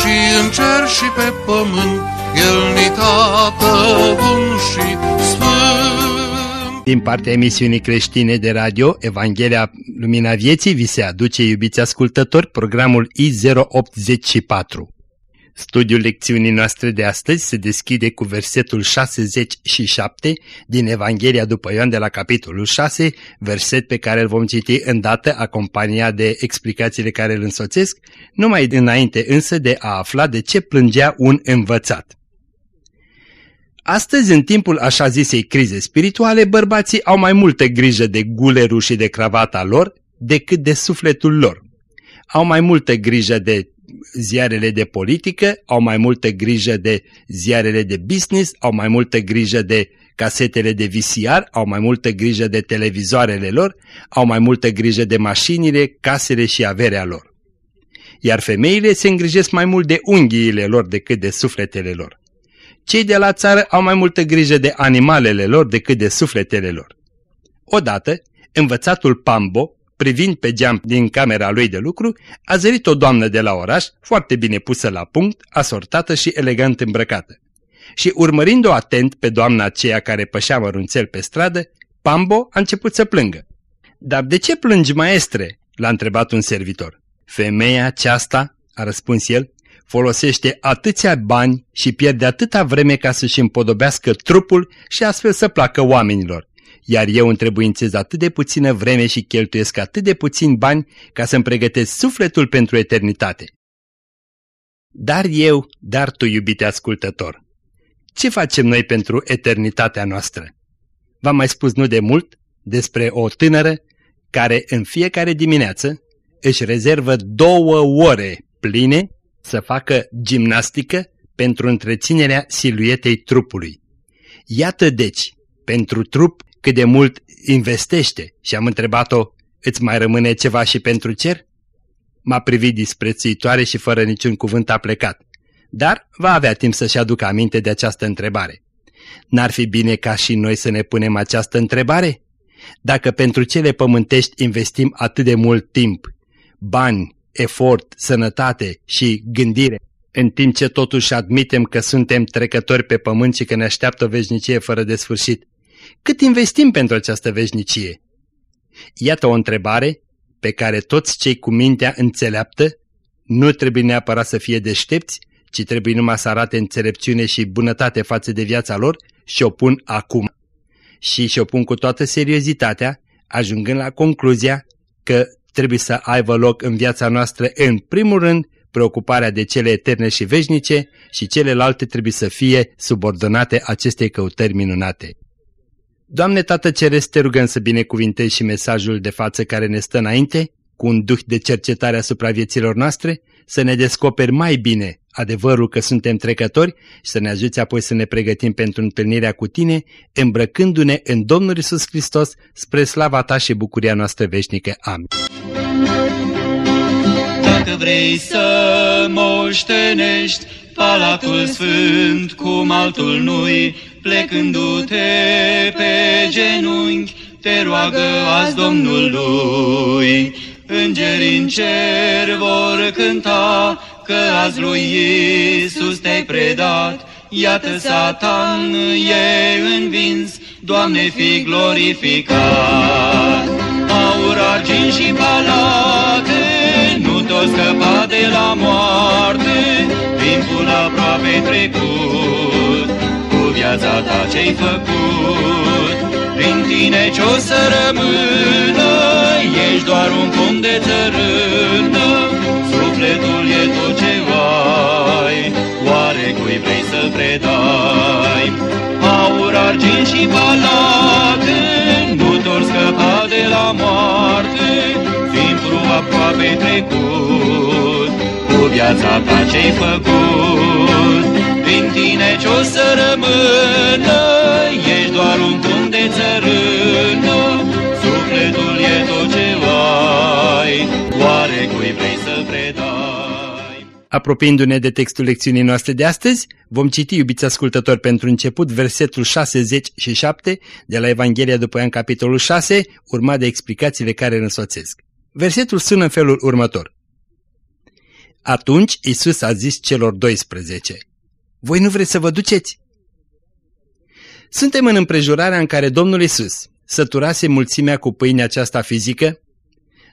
și în cer și pe pământ, El ni tată bun și sfânt. Din partea emisiunii creștine de radio Evanghelia Lumina Vieții vi se aduce, iubiți ascultători, programul I084. Studiul lecțiunii noastre de astăzi se deschide cu versetul 67 din Evanghelia după Ioan de la capitolul 6, verset pe care îl vom citi îndată acompaniat de explicațiile care îl însoțesc, numai înainte însă de a afla de ce plângea un învățat. Astăzi, în timpul așa zisei crize spirituale, bărbații au mai multă grijă de gulerul și de cravata lor decât de sufletul lor. Au mai multă grijă de ziarele de politică, au mai multă grijă de ziarele de business, au mai multă grijă de casetele de VCR, au mai multă grijă de televizoarele lor, au mai multă grijă de mașinile, casele și averea lor. Iar femeile se îngrijesc mai mult de unghiile lor decât de sufletele lor. Cei de la țară au mai multă grijă de animalele lor decât de sufletele lor. Odată, învățatul Pambo, privind pe geam din camera lui de lucru, a zărit o doamnă de la oraș, foarte bine pusă la punct, asortată și elegant îmbrăcată. Și urmărind-o atent pe doamna aceea care pășea mărunțel pe stradă, Pambo a început să plângă. Dar de ce plângi, maestre?" l-a întrebat un servitor. Femeia aceasta, a răspuns el, folosește atâția bani și pierde atâta vreme ca să-și împodobească trupul și astfel să placă oamenilor iar eu întrebuințez atât de puțină vreme și cheltuiesc atât de puțini bani ca să-mi pregătesc sufletul pentru eternitate. Dar eu, dar tu, iubite ascultător, ce facem noi pentru eternitatea noastră? V-am mai spus nu de mult despre o tânără care în fiecare dimineață își rezervă două ore pline să facă gimnastică pentru întreținerea siluetei trupului. Iată deci, pentru trup cât de mult investește și am întrebat-o, îți mai rămâne ceva și pentru cer? M-a privit disprețuitoare și fără niciun cuvânt a plecat, dar va avea timp să-și aducă aminte de această întrebare. N-ar fi bine ca și noi să ne punem această întrebare? Dacă pentru cele pământești investim atât de mult timp, bani, efort, sănătate și gândire, în timp ce totuși admitem că suntem trecători pe pământ și că ne așteaptă o veșnicie fără de sfârșit, cât investim pentru această veșnicie? Iată o întrebare pe care toți cei cu mintea înțeleaptă nu trebuie neapărat să fie deștepți, ci trebuie numai să arate înțelepciune și bunătate față de viața lor și o pun acum. Și și-o pun cu toată seriozitatea, ajungând la concluzia că trebuie să aibă loc în viața noastră în primul rând preocuparea de cele eterne și veșnice și celelalte trebuie să fie subordonate acestei căutări minunate. Doamne Tată Ceresc, te rugăm să binecuvintezi și mesajul de față care ne stă înainte, cu un duh de cercetare asupra vieților noastre, să ne descoperi mai bine adevărul că suntem trecători și să ne ajuți apoi să ne pregătim pentru întâlnirea cu Tine, îmbrăcându-ne în Domnul Isus Hristos spre slava Ta și bucuria noastră veșnică. Amin. Dacă vrei să moștenești Palatul Sfânt cum altul nu-i, plecându-te pe genunchi, te roagă azi Domnului. Îngerii în cer vor cânta că azi lui Iisus te-ai predat, Iată Satan e învins, Doamne fi glorificat. Aur, argint și palate, nu tot scăpa de la moarte, timpul aproape trecut, cu viața ta ce-ai făcut. Prin tine ce-o să rămână, ești doar un pom de țărână, sufletul e tot ce ai, oare cui vrei să predai? Aur, argint și balate, nu tot scăpa de la moarte, timpul aproape trecut, viața ta ce-ai făcut. Prin tine ce-o să rămână, ești doar un pun de țărână, sufletul e tot ce ai, oare cui vrei să predai? Apropiindu-ne de textul lecțiunii noastre de astăzi, vom citi, iubiți ascultători, pentru început versetul 6, 10 și 7 de la Evanghelia după Ioan, capitolul 6, urmat de explicațiile care îl însoțesc. Versetul sună în felul următor. Atunci Isus a zis celor 12, Voi nu vreți să vă duceți? Suntem în împrejurarea în care Domnul Isus săturase mulțimea cu pâinea aceasta fizică,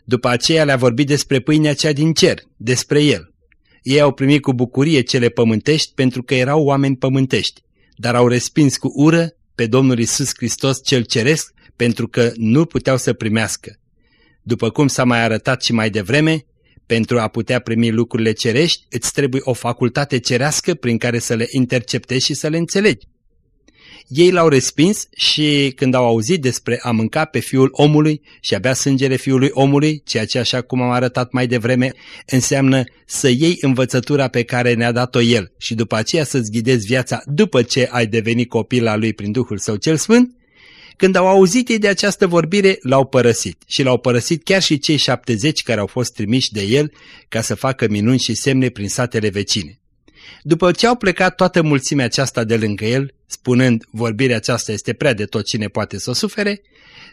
după aceea le-a vorbit despre pâinea cea din cer, despre El. Ei au primit cu bucurie cele pământești pentru că erau oameni pământești, dar au respins cu ură pe Domnul Isus Hristos cel ceresc pentru că nu puteau să primească. După cum s-a mai arătat și mai devreme, pentru a putea primi lucrurile cerești, îți trebuie o facultate cerească prin care să le interceptezi și să le înțelegi. Ei l-au respins și când au auzit despre a mânca pe fiul omului și a bea sângele fiului omului, ceea ce așa cum am arătat mai devreme, înseamnă să iei învățătura pe care ne-a dat-o el și după aceea să-ți ghidezi viața după ce ai devenit copil al lui prin Duhul Său cel Sfânt, când au auzit ei de această vorbire, l-au părăsit și l-au părăsit chiar și cei șaptezeci care au fost trimiși de el ca să facă minuni și semne prin satele vecine. După ce au plecat toată mulțimea aceasta de lângă el, spunând vorbirea aceasta este prea de tot cine poate să o sufere,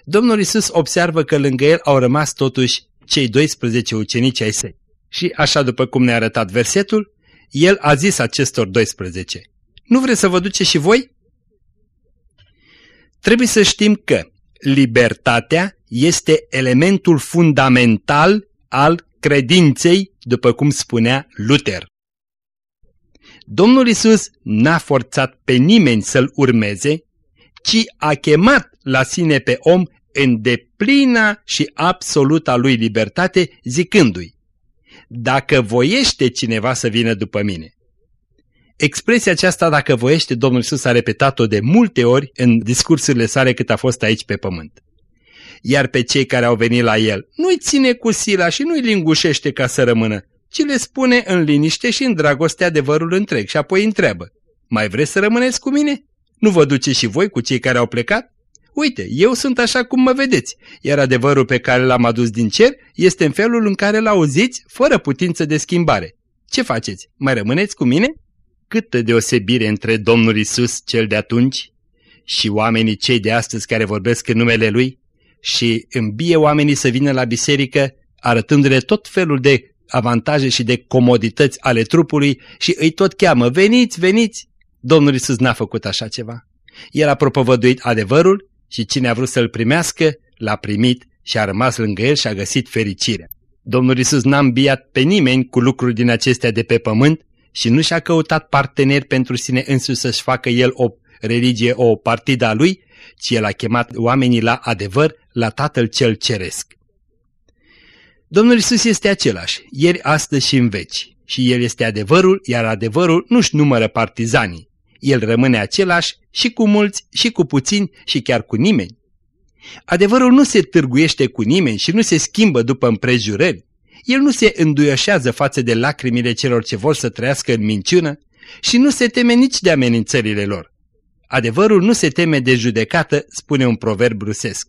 Domnul Isus observă că lângă el au rămas totuși cei 12 ucenici ai săi. Și așa după cum ne-a arătat versetul, el a zis acestor 12, Nu vreți să vă duceți și voi? Trebuie să știm că libertatea este elementul fundamental al credinței, după cum spunea Luther. Domnul Isus n-a forțat pe nimeni să-L urmeze, ci a chemat la sine pe om în deplina și absoluta lui libertate, zicându-i, Dacă voiește cineva să vină după mine. Expresia aceasta, dacă voiește, Domnul Iisus a repetat-o de multe ori în discursurile sale cât a fost aici pe pământ. Iar pe cei care au venit la el, nu-i ține cu sila și nu-i lingușește ca să rămână, ci le spune în liniște și în dragoste adevărul întreg și apoi întreabă, mai vreți să rămâneți cu mine? Nu vă duce și voi cu cei care au plecat? Uite, eu sunt așa cum mă vedeți, iar adevărul pe care l-am adus din cer este în felul în care l-auziți, fără putință de schimbare. Ce faceți? Mai rămâneți cu mine? Câtă deosebire între Domnul Isus cel de atunci și oamenii cei de astăzi care vorbesc în numele Lui și îmbie oamenii să vină la biserică arătându-le tot felul de avantaje și de comodități ale trupului și îi tot cheamă, veniți, veniți. Domnul Isus n-a făcut așa ceva. El a propovăduit adevărul și cine a vrut să-l primească, l-a primit și a rămas lângă el și a găsit fericirea. Domnul Isus n-a îmbiat pe nimeni cu lucruri din acestea de pe pământ, și nu și-a căutat parteneri pentru sine însuși să-și facă el o religie, o partidă a lui, ci el a chemat oamenii la adevăr, la Tatăl cel Ceresc. Domnul Isus este același, ieri, astăzi și în veci. Și El este adevărul, iar adevărul nu-și numără partizanii. El rămâne același și cu mulți, și cu puțini, și chiar cu nimeni. Adevărul nu se târguiește cu nimeni și nu se schimbă după împrejurări. El nu se înduioșează față de lacrimile celor ce vor să trăiască în minciună și nu se teme nici de amenințările lor. Adevărul nu se teme de judecată, spune un proverb rusesc.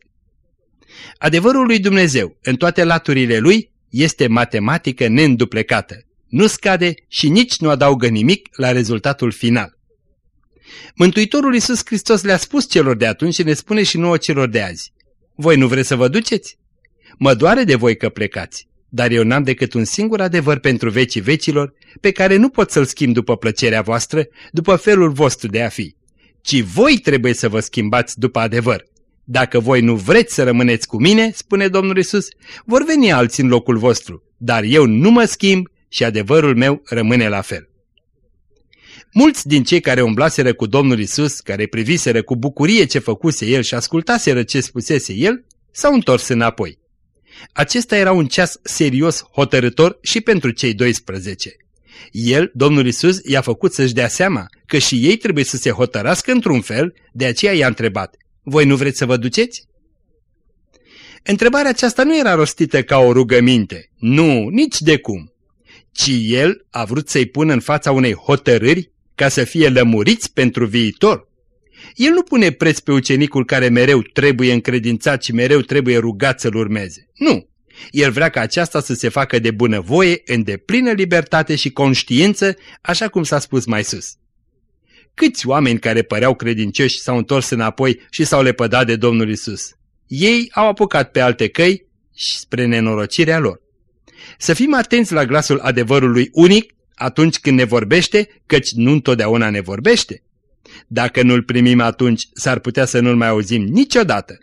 Adevărul lui Dumnezeu, în toate laturile lui, este matematică neînduplecată. Nu scade și nici nu adaugă nimic la rezultatul final. Mântuitorul Iisus Hristos le-a spus celor de atunci și ne spune și nouă celor de azi. Voi nu vreți să vă duceți? Mă doare de voi că plecați dar eu n-am decât un singur adevăr pentru vecii vecilor, pe care nu pot să-l schimb după plăcerea voastră, după felul vostru de a fi, ci voi trebuie să vă schimbați după adevăr. Dacă voi nu vreți să rămâneți cu mine, spune Domnul Isus, vor veni alții în locul vostru, dar eu nu mă schimb și adevărul meu rămâne la fel. Mulți din cei care umblaseră cu Domnul Isus, care priviseră cu bucurie ce făcuse El și ascultaseră ce spusese El, s-au întors înapoi. Acesta era un ceas serios, hotărător și pentru cei 12. El, Domnul Isus, i-a făcut să-și dea seama că și ei trebuie să se hotărască într-un fel, de aceea i-a întrebat, voi nu vreți să vă duceți? Întrebarea aceasta nu era rostită ca o rugăminte, nu, nici de cum, ci El a vrut să-i pună în fața unei hotărâri ca să fie lămuriți pentru viitor. El nu pune preț pe ucenicul care mereu trebuie încredințat și mereu trebuie rugat să-l urmeze. Nu! El vrea ca aceasta să se facă de bunăvoie, în deplină libertate și conștiință, așa cum s-a spus mai sus. Câți oameni care păreau credincioși s-au întors înapoi și s-au lepădat de Domnul Isus? Ei au apucat pe alte căi și spre nenorocirea lor. Să fim atenți la glasul adevărului unic atunci când ne vorbește, căci nu întotdeauna ne vorbește. Dacă nu-l primim atunci, s-ar putea să nu-l mai auzim niciodată.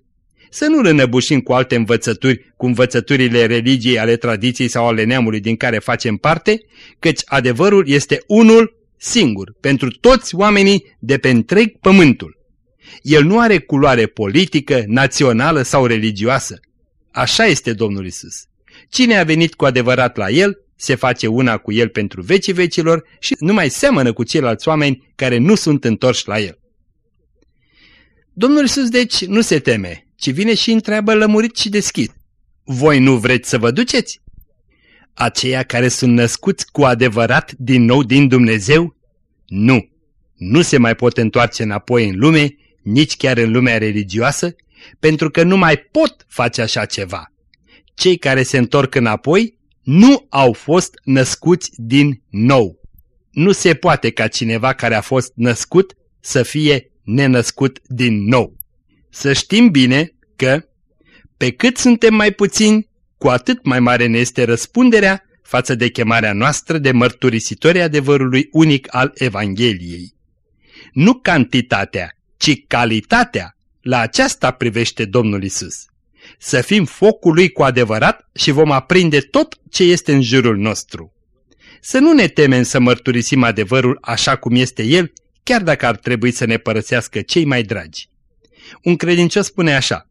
Să nu rănăbușim cu alte învățături, cu învățăturile religiei, ale tradiției sau ale neamului din care facem parte, căci adevărul este unul singur, pentru toți oamenii de pe întreg pământul. El nu are culoare politică, națională sau religioasă. Așa este Domnul Isus. Cine a venit cu adevărat la El, se face una cu El pentru vecii vecilor și nu mai seamănă cu ceilalți oameni care nu sunt întorși la El. Domnul Isus deci nu se teme, ci vine și întreabă lămurit și deschis. Voi nu vreți să vă duceți? Aceia care sunt născuți cu adevărat din nou din Dumnezeu? Nu, nu se mai pot întoarce înapoi în lume, nici chiar în lumea religioasă, pentru că nu mai pot face așa ceva. Cei care se întorc înapoi nu au fost născuți din nou. Nu se poate ca cineva care a fost născut să fie nenăscut din nou. Să știm bine că, pe cât suntem mai puțini, cu atât mai mare ne este răspunderea față de chemarea noastră de mărturisitori adevărului unic al Evangheliei. Nu cantitatea, ci calitatea, la aceasta privește Domnul Isus. Să fim focul lui cu adevărat și vom aprinde tot ce este în jurul nostru. Să nu ne temem să mărturisim adevărul așa cum este el, chiar dacă ar trebui să ne părăsească cei mai dragi. Un credincios spune așa,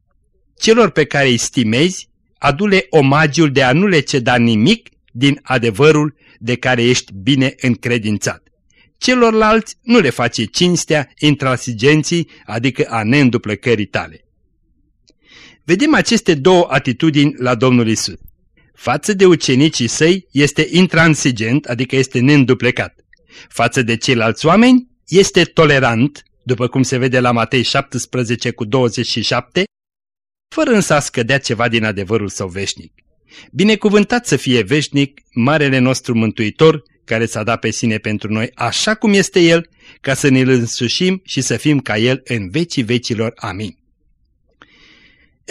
celor pe care îi stimezi, adule omagiul de a nu le ceda nimic din adevărul de care ești bine încredințat. Celorlalți nu le face cinstea intransigenții, adică a neînduplăcării tale. Vedem aceste două atitudini la Domnul Isus. Față de ucenicii săi este intransigent, adică este neînduplecat. Față de ceilalți oameni este tolerant, după cum se vede la Matei 17 cu 27, fără însă a scădea ceva din adevărul său veșnic. Binecuvântat să fie veșnic Marele nostru Mântuitor, care s-a dat pe sine pentru noi așa cum este El, ca să ne-L însușim și să fim ca El în vecii vecilor. Amin.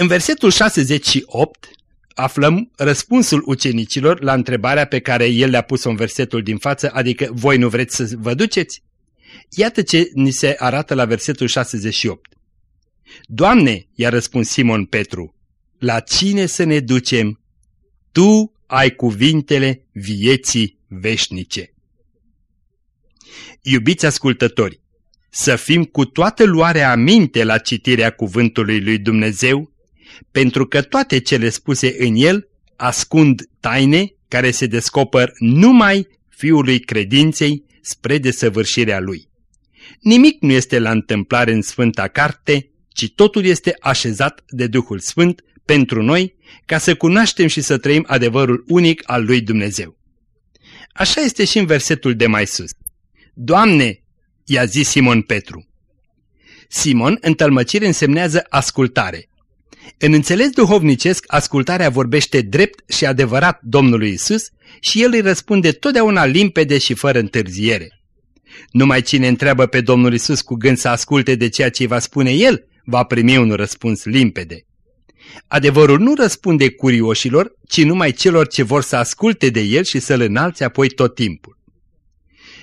În versetul 68 aflăm răspunsul ucenicilor la întrebarea pe care El le-a pus-o în versetul din față, adică voi nu vreți să vă duceți? Iată ce ni se arată la versetul 68. Doamne, i-a răspuns Simon Petru, la cine să ne ducem? Tu ai cuvintele vieții veșnice. Iubiți ascultători, să fim cu toată luarea aminte la citirea cuvântului lui Dumnezeu, pentru că toate cele spuse în el ascund taine care se descoper numai Fiului credinței spre desăvârșirea lui. Nimic nu este la întâmplare în Sfânta Carte, ci totul este așezat de Duhul Sfânt pentru noi ca să cunoaștem și să trăim adevărul unic al lui Dumnezeu. Așa este și în versetul de mai sus. Doamne, i-a zis Simon Petru. Simon, în tălmăcire însemnează ascultare. În înțeles duhovnicesc, ascultarea vorbește drept și adevărat Domnului Isus și el îi răspunde totdeauna limpede și fără întârziere. Numai cine întreabă pe Domnul Isus cu gând să asculte de ceea ce îi va spune el, va primi un răspuns limpede. Adevărul nu răspunde curioșilor, ci numai celor ce vor să asculte de el și să-l înalțe apoi tot timpul.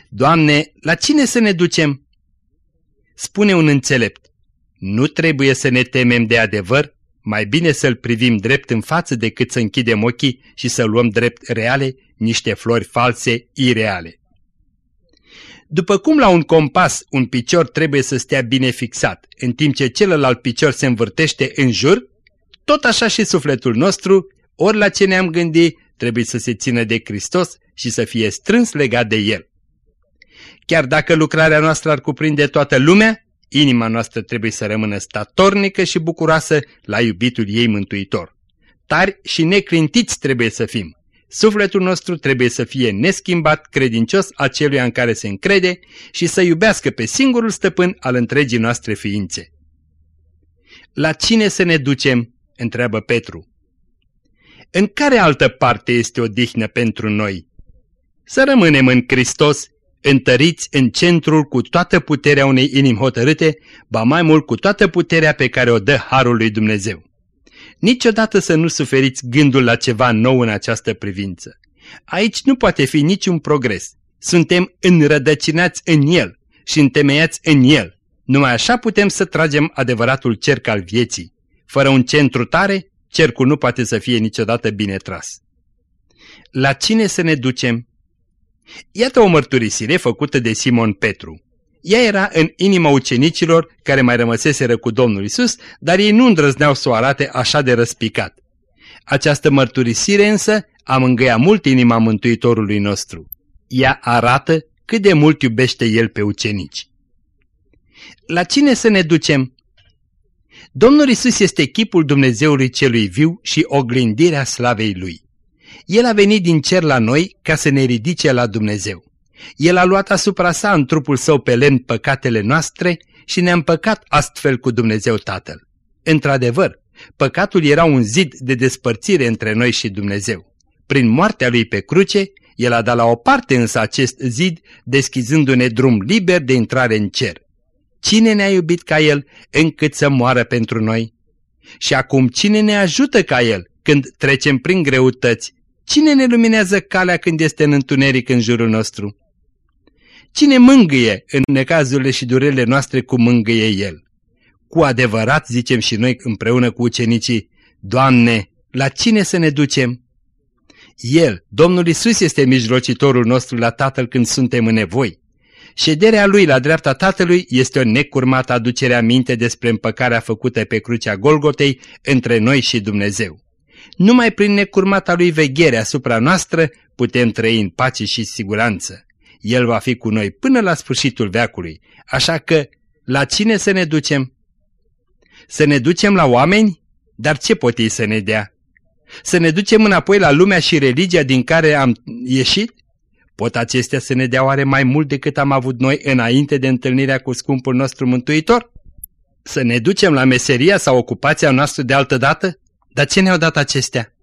Doamne, la cine să ne ducem? Spune un înțelept, nu trebuie să ne temem de adevăr, mai bine să-l privim drept în față decât să închidem ochii și să luăm drept reale niște flori false, ireale. După cum la un compas un picior trebuie să stea bine fixat, în timp ce celălalt picior se învârtește în jur, tot așa și sufletul nostru, ori la ce ne-am gândit, trebuie să se țină de Hristos și să fie strâns legat de El. Chiar dacă lucrarea noastră ar cuprinde toată lumea, inima noastră trebuie să rămână statornică și bucuroasă la iubitul ei mântuitor. Tari și neclintiți trebuie să fim, Sufletul nostru trebuie să fie neschimbat, credincios aceluia în care se încrede și să iubească pe singurul stăpân al întregii noastre ființe. La cine să ne ducem? întreabă Petru. În care altă parte este o dihnă pentru noi? Să rămânem în Hristos, întăriți în centrul cu toată puterea unei inimi hotărâte, ba mai mult cu toată puterea pe care o dă Harul lui Dumnezeu. Niciodată să nu suferiți gândul la ceva nou în această privință. Aici nu poate fi niciun progres. Suntem înrădăcinați în El și întemeiați în El. Numai așa putem să tragem adevăratul cerc al vieții. Fără un centru tare, cercul nu poate să fie niciodată bine tras. La cine să ne ducem? Iată o mărturisire făcută de Simon Petru. Ea era în inima ucenicilor care mai rămăseseră cu Domnul Isus, dar ei nu îndrăzneau să o arate așa de răspicat. Această mărturisire însă a mângâiat mult inima Mântuitorului nostru. Ea arată cât de mult iubește El pe ucenici. La cine să ne ducem? Domnul Isus este chipul Dumnezeului celui viu și oglindirea slavei Lui. El a venit din cer la noi ca să ne ridice la Dumnezeu. El a luat asupra sa în trupul său pe lemn păcatele noastre și ne-a împăcat astfel cu Dumnezeu Tatăl. Într-adevăr, păcatul era un zid de despărțire între noi și Dumnezeu. Prin moartea lui pe cruce, el a dat la o parte însă acest zid, deschizându-ne drum liber de intrare în cer. Cine ne-a iubit ca el încât să moară pentru noi? Și acum cine ne ajută ca el când trecem prin greutăți? Cine ne luminează calea când este în întuneric în jurul nostru? Cine mângâie în necazurile și durerile noastre cum mângâie El? Cu adevărat zicem și noi împreună cu ucenicii, Doamne, la cine să ne ducem? El, Domnul Isus, este mijlocitorul nostru la Tatăl când suntem în nevoi. Șederea Lui la dreapta Tatălui este o necurmată aducere aminte despre împăcarea făcută pe crucea Golgotei între noi și Dumnezeu. Numai prin necurmata Lui veghere asupra noastră putem trăi în pace și siguranță. El va fi cu noi până la sfârșitul veacului, așa că la cine să ne ducem? Să ne ducem la oameni? Dar ce pot ei să ne dea? Să ne ducem înapoi la lumea și religia din care am ieșit? Pot acestea să ne dea oare mai mult decât am avut noi înainte de întâlnirea cu scumpul nostru mântuitor? Să ne ducem la meseria sau ocupația noastră de altă dată? Dar ce ne-au dat acestea?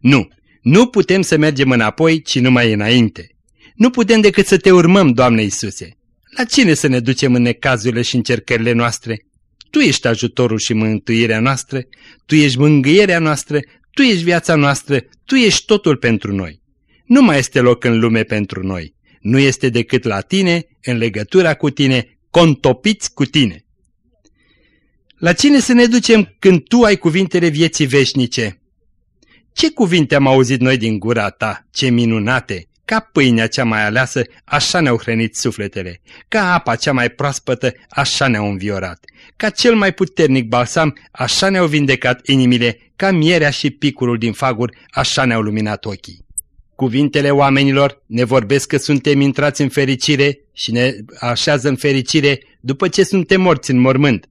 Nu, nu putem să mergem înapoi, ci numai înainte. Nu putem decât să te urmăm, Doamne Iisuse. La cine să ne ducem în necazurile și încercările noastre? Tu ești ajutorul și mântuirea noastră, Tu ești mângâierea noastră, Tu ești viața noastră, Tu ești totul pentru noi. Nu mai este loc în lume pentru noi. Nu este decât la Tine, în legătura cu Tine, contopiți cu Tine. La cine să ne ducem când Tu ai cuvintele vieții veșnice? Ce cuvinte am auzit noi din gura Ta, ce minunate! Ca pâinea cea mai aleasă, așa ne-au hrănit sufletele. Ca apa cea mai proaspătă, așa ne-au înviorat. Ca cel mai puternic balsam, așa ne-au vindecat inimile. Ca mierea și picurul din faguri, așa ne-au luminat ochii. Cuvintele oamenilor ne vorbesc că suntem intrați în fericire și ne așează în fericire după ce suntem morți în mormânt.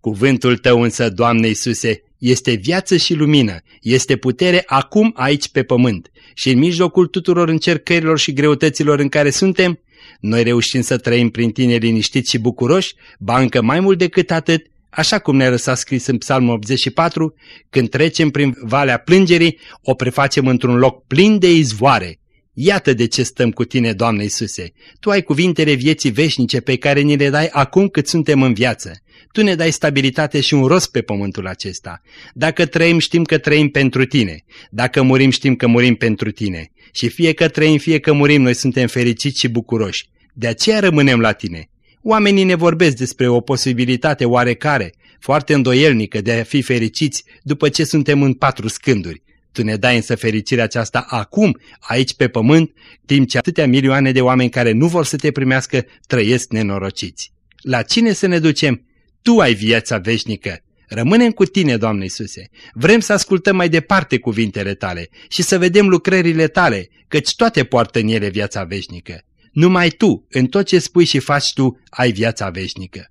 Cuvântul Tău însă, Doamne Iisuse, este viață și lumină, este putere acum aici pe pământ și în mijlocul tuturor încercărilor și greutăților în care suntem, noi reușim să trăim prin tine liniștiți și bucuroși, ba încă mai mult decât atât, așa cum ne-a lăsat scris în Psalmul 84, când trecem prin valea plângerii, o prefacem într-un loc plin de izvoare. Iată de ce stăm cu tine, Doamne Iisuse. Tu ai cuvintele vieții veșnice pe care ni le dai acum cât suntem în viață. Tu ne dai stabilitate și un rost pe pământul acesta. Dacă trăim, știm că trăim pentru tine. Dacă murim, știm că murim pentru tine. Și fie că trăim, fie că murim, noi suntem fericiți și bucuroși. De aceea rămânem la tine. Oamenii ne vorbesc despre o posibilitate oarecare, foarte îndoielnică de a fi fericiți după ce suntem în patru scânduri. Tu ne dai însă fericirea aceasta acum, aici pe pământ, timp ce atâtea milioane de oameni care nu vor să te primească trăiesc nenorociți. La cine să ne ducem? Tu ai viața veșnică. Rămânem cu tine, Doamne Iisuse. Vrem să ascultăm mai departe cuvintele tale și să vedem lucrările tale, căci toate poartă în ele viața veșnică. Numai tu, în tot ce spui și faci tu, ai viața veșnică.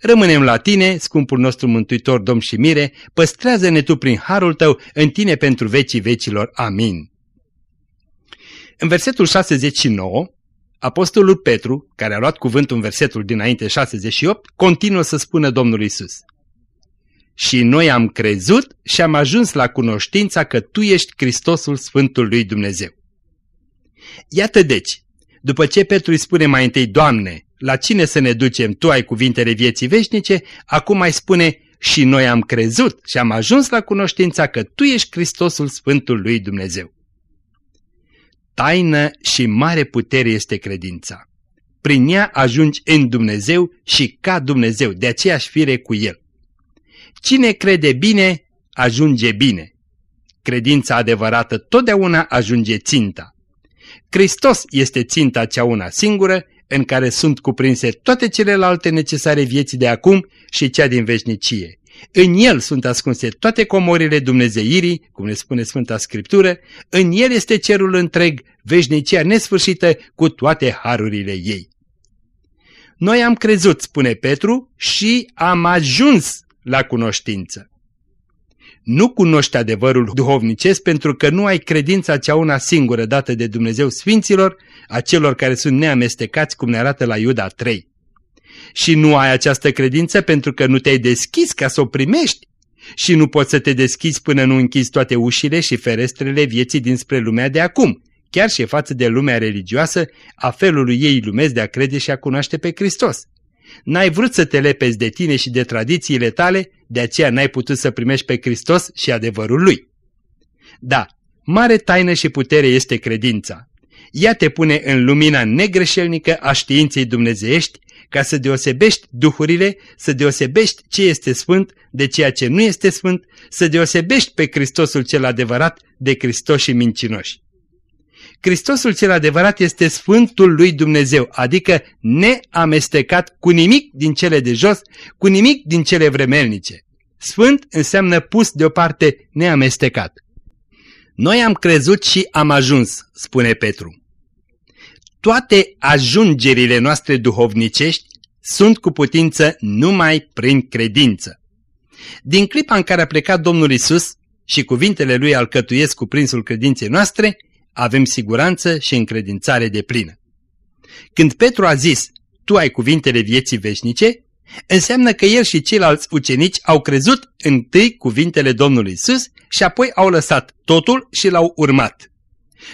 Rămânem la tine, scumpul nostru mântuitor Domn și Mire, păstrează-ne tu prin harul tău în tine pentru vecii vecilor. Amin. În versetul 69, Apostolul Petru, care a luat cuvântul în versetul dinainte 68, continuă să spună Domnului Isus. Și noi am crezut și am ajuns la cunoștința că Tu ești Hristosul Sfântul lui Dumnezeu. Iată deci, după ce Petru îi spune mai întâi, Doamne, la cine să ne ducem, Tu ai cuvintele vieții veșnice, acum mai spune, și noi am crezut și am ajuns la cunoștința că Tu ești Hristosul Sfântul lui Dumnezeu. Taină și mare putere este credința. Prin ea ajungi în Dumnezeu și ca Dumnezeu, de aceeași fire cu El. Cine crede bine, ajunge bine. Credința adevărată totdeauna ajunge ținta. Hristos este ținta cea una singură, în care sunt cuprinse toate celelalte necesare vieții de acum și cea din veșnicie. În el sunt ascunse toate comorile dumnezeirii, cum ne spune Sfânta Scriptură, în el este cerul întreg, veșnicia nesfârșită cu toate harurile ei. Noi am crezut, spune Petru, și am ajuns la cunoștință. Nu cunoști adevărul duhovnicesc pentru că nu ai credința cea una singură dată de Dumnezeu Sfinților, a celor care sunt neamestecați cum ne arată la Iuda 3 și nu ai această credință pentru că nu te-ai deschis ca să o primești și nu poți să te deschizi până nu închizi toate ușile și ferestrele vieții dinspre lumea de acum, chiar și față de lumea religioasă, a felului ei lumesc de a crede și a cunoaște pe Hristos. N-ai vrut să te lepezi de tine și de tradițiile tale, de aceea n-ai putut să primești pe Hristos și adevărul Lui. Da, mare taină și putere este credința. Ea te pune în lumina negreșelnică a științei dumnezeiești ca să deosebești duhurile, să deosebești ce este sfânt de ceea ce nu este sfânt, să deosebești pe Hristosul cel adevărat de Hristos și mincinoși. Hristosul cel adevărat este Sfântul lui Dumnezeu, adică neamestecat cu nimic din cele de jos, cu nimic din cele vremelnice. Sfânt înseamnă pus deoparte neamestecat. Noi am crezut și am ajuns, spune Petru toate ajungerile noastre duhovnicești sunt cu putință numai prin credință. Din clipa în care a plecat Domnul Isus și cuvintele Lui alcătuiesc cuprinsul credinței noastre, avem siguranță și încredințare de plină. Când Petru a zis, tu ai cuvintele vieții veșnice, înseamnă că el și ceilalți ucenici au crezut întâi cuvintele Domnului Isus și apoi au lăsat totul și l-au urmat.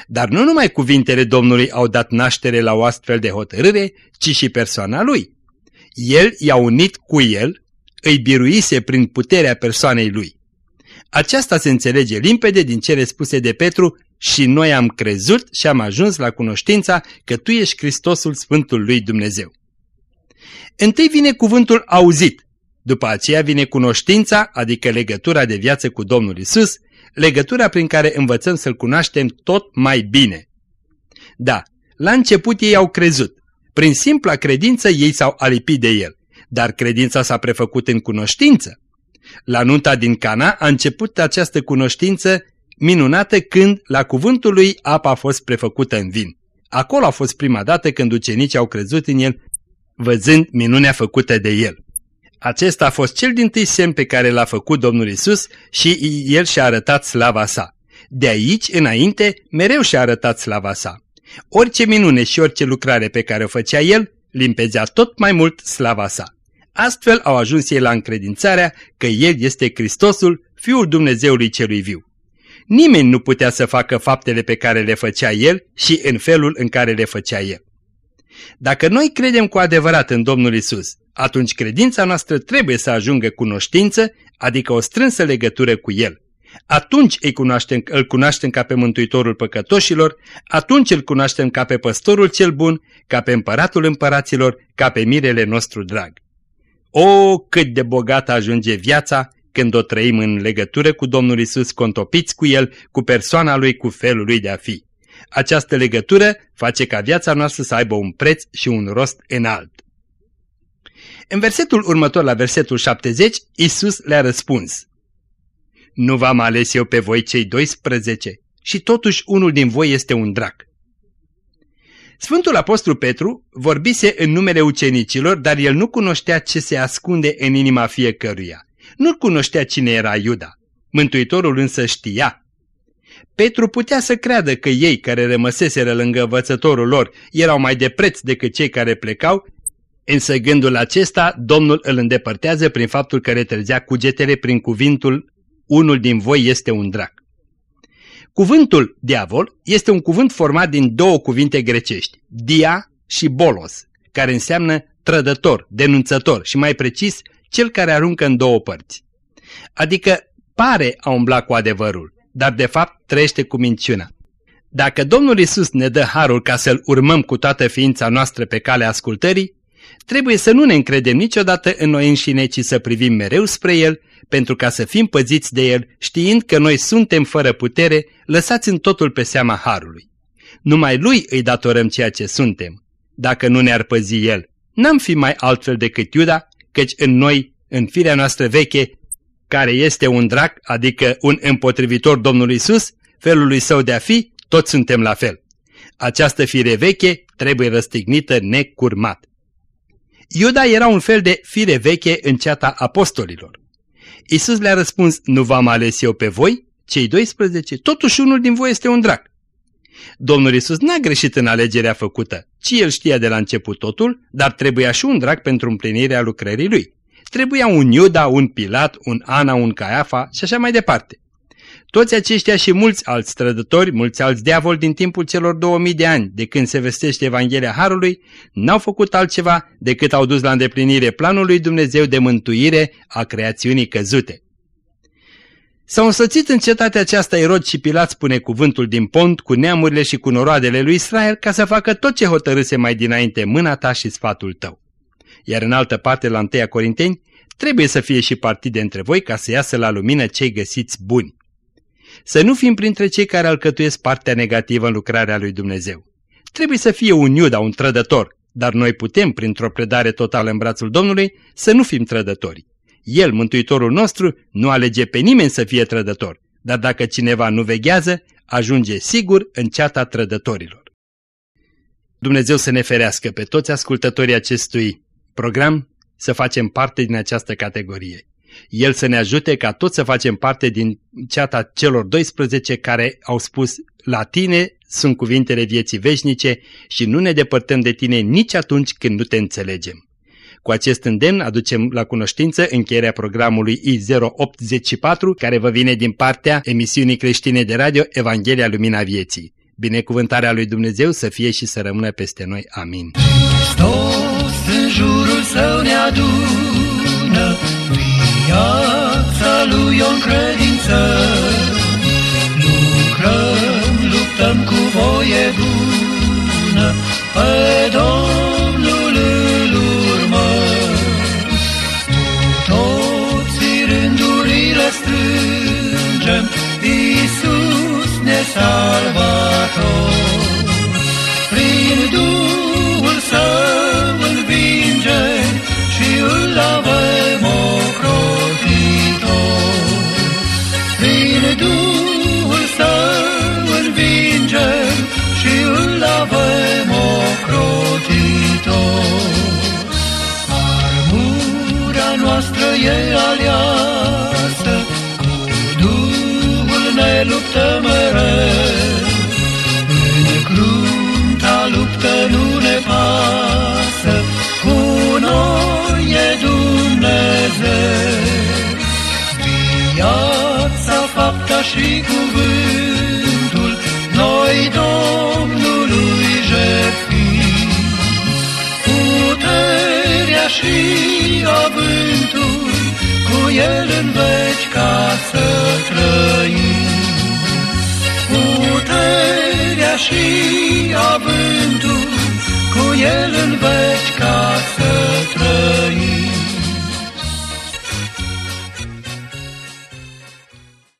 Dar nu numai cuvintele Domnului au dat naștere la o astfel de hotărâre, ci și persoana lui. El i-a unit cu el, îi biruise prin puterea persoanei lui. Aceasta se înțelege limpede din cele spuse de Petru și noi am crezut și am ajuns la cunoștința că Tu ești Hristosul Sfântul lui Dumnezeu. Întâi vine cuvântul auzit, după aceea vine cunoștința, adică legătura de viață cu Domnul Isus, legătura prin care învățăm să-L cunoaștem tot mai bine. Da, la început ei au crezut. Prin simpla credință ei s-au alipit de El, dar credința s-a prefăcut în cunoștință. La nunta din Cana a început această cunoștință minunată când, la cuvântul lui, apa a fost prefăcută în vin. Acolo a fost prima dată când ucenicii au crezut în el, văzând minunea făcută de el. Acesta a fost cel din tâi semn pe care l-a făcut Domnul Isus și el și-a arătat slava sa. De aici, înainte, mereu și-a arătat slava sa. Orice minune și orice lucrare pe care o făcea el, limpezea tot mai mult slava sa. Astfel au ajuns ei la încredințarea că El este Hristosul, Fiul Dumnezeului Celui Viu. Nimeni nu putea să facă faptele pe care le făcea El și în felul în care le făcea El. Dacă noi credem cu adevărat în Domnul Isus, atunci credința noastră trebuie să ajungă cunoștință, adică o strânsă legătură cu El. Atunci îi cunoaștem, îl cunoaștem ca pe Mântuitorul păcătoșilor, atunci îl cunoaștem ca pe păstorul cel bun, ca pe împăratul împăraților, ca pe mirele nostru drag. O, cât de bogată ajunge viața când o trăim în legătură cu Domnul Isus, contopiți cu El, cu persoana Lui, cu felul Lui de a fi. Această legătură face ca viața noastră să aibă un preț și un rost înalt. În versetul următor, la versetul 70, Isus le-a răspuns. Nu v-am ales eu pe voi cei 12 și totuși unul din voi este un drac. Sfântul Apostol Petru vorbise în numele ucenicilor, dar el nu cunoștea ce se ascunde în inima fiecăruia. Nu cunoștea cine era Iuda. Mântuitorul însă știa. Petru putea să creadă că ei care rămăseseră lângă învățătorul lor erau mai de preț decât cei care plecau, însă gândul acesta Domnul îl îndepărtează prin faptul că retrăzea cugetele prin cuvintul unul din voi este un drac. Cuvântul diavol este un cuvânt format din două cuvinte grecești, dia și bolos, care înseamnă trădător, denunțător și mai precis cel care aruncă în două părți. Adică pare a umbla cu adevărul, dar de fapt trăiește cu minciuna. Dacă Domnul Isus ne dă harul ca să-L urmăm cu toată ființa noastră pe calea ascultării, trebuie să nu ne încredem niciodată în noi înșine, ci să privim mereu spre El, pentru ca să fim păziți de El, știind că noi suntem fără putere, lăsați în totul pe seama harului. Numai Lui îi datorăm ceea ce suntem. Dacă nu ne-ar păzi El, n-am fi mai altfel decât Iuda, căci în noi, în firea noastră veche, care este un drac, adică un împotrivitor Domnului Isus, felului său de a fi, toți suntem la fel. Această fire veche trebuie răstignită necurmat. Iuda era un fel de fire veche în ceata apostolilor. Isus le-a răspuns, nu v-am ales eu pe voi, cei 12, totuși unul din voi este un drac. Domnul Isus n-a greșit în alegerea făcută, ci el știa de la început totul, dar trebuia și un drac pentru împlinirea lucrării lui. Trebuia un Iuda, un Pilat, un Ana, un Caiafa și așa mai departe. Toți aceștia și mulți alți strădători, mulți alți diavoli din timpul celor 2000 de ani de când se vestește Evanghelia Harului, n-au făcut altceva decât au dus la îndeplinire planul lui Dumnezeu de mântuire a creațiunii căzute. S-au însoțit în cetatea aceasta Erod și Pilat spune cuvântul din pont cu neamurile și cu noroadele lui Israel ca să facă tot ce hotărâse mai dinainte mâna ta și sfatul tău. Iar în altă parte la 1 Corinteni trebuie să fie și partide între voi ca să iasă la lumină cei găsiți buni. Să nu fim printre cei care alcătuiesc partea negativă în lucrarea lui Dumnezeu. Trebuie să fie un Iuda, un trădător, dar noi putem, printr-o predare totală în brațul Domnului, să nu fim trădători. El, Mântuitorul nostru, nu alege pe nimeni să fie trădător, dar dacă cineva nu veghează, ajunge sigur în ceata trădătorilor. Dumnezeu să ne ferească pe toți ascultătorii acestui program să facem parte din această categorie. El să ne ajute ca toți să facem parte din ceata celor 12 care au spus la tine sunt cuvintele vieții veșnice și nu ne depărtăm de tine nici atunci când nu te înțelegem. Cu acest îndemn aducem la cunoștință încheierea programului I084 care vă vine din partea emisiunii creștine de radio Evanghelia Lumina Vieții. Binecuvântarea lui Dumnezeu să fie și să rămână peste noi. Amin. Hristos în jurul său ne adună, viața lui o credință. Lucrăm, luptăm cu voie bună, pe Domnul îl urmăm. Toți rândurile strângem, Iisus ne salvator. Prin Duhul luptă nu ne pasă, cu noi e Dumnezeu. Viața, fapta și cuvântul, noi Domnului jertfim. Puterea și avântul, cu El în veci ca să trăim. Puterea și avântul, cu el în veci ca